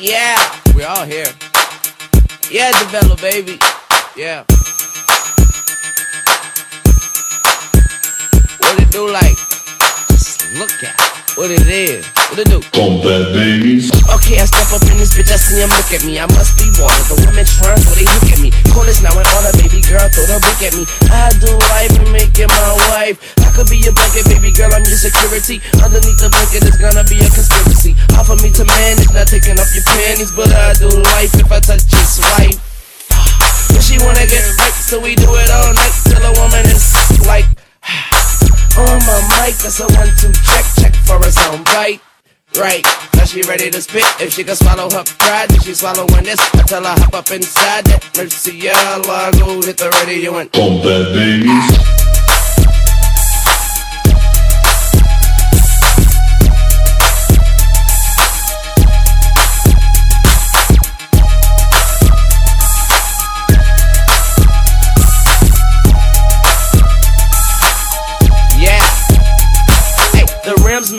Yeah, we're all here. Yeah, develop, baby. Yeah. What it do like? Just look at what it is. What it do? Bump that bass. Okay, I step up in this bitch, I see him look at me. I must be water. The women trying, so they look at me. Call this now and order, baby girl, throw the book at me. I do life and make it my wife. I could be your blanket, baby girl, I'm your security. Underneath the blanket, it's gonna be a Offer me to man, it's not taking off your panties, but I do life if I touch your wife. But she wanna get right, so we do it all night till a woman is like. On my mic, that's a one, two, check, check for a sound bite. Right, now she ready to spit. If she can swallow her pride, then she swallowing this. I tell her hop up inside that mercy, yeah, Allah, go hit the radio and Bump that bass.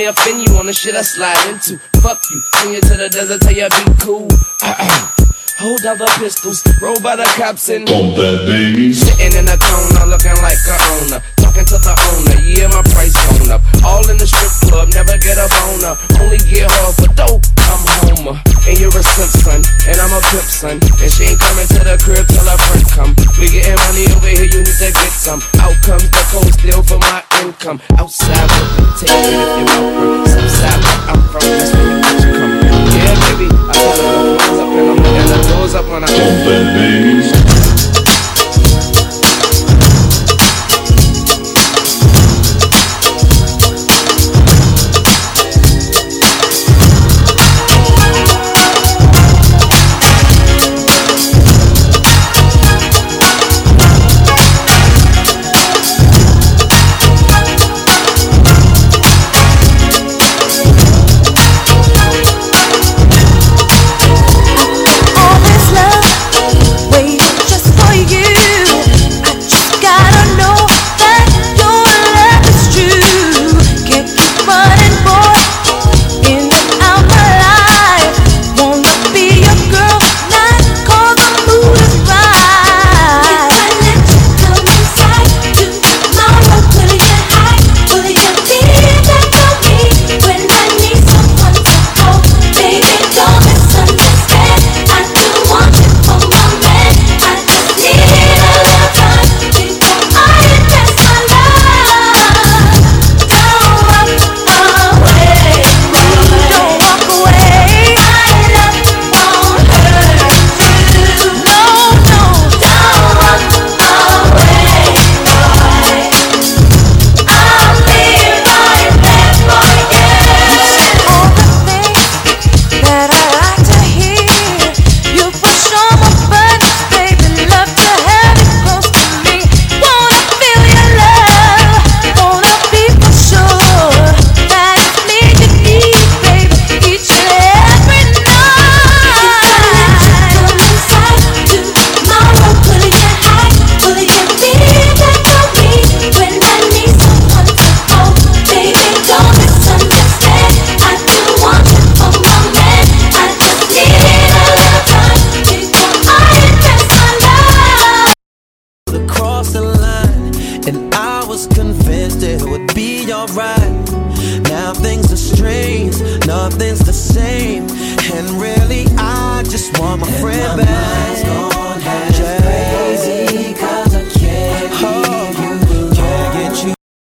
The may offend you on the shit I slide into. Fuck you, send you to the desert, tell you be cool. Hold out the pistols, roll by the cops and Bump that bass. Sitting in a corner, looking like a owner. Talking to the owner, son, and I'm a pimp son. And she ain't coming to the crib till her friend come. We getting money over here, you need to get some. Out comes the cold steel for my income. Outside, take it if you want. Southside, where I'm from, that's convinced it would be alright. Now things are strange, nothing's the same, and really I just want my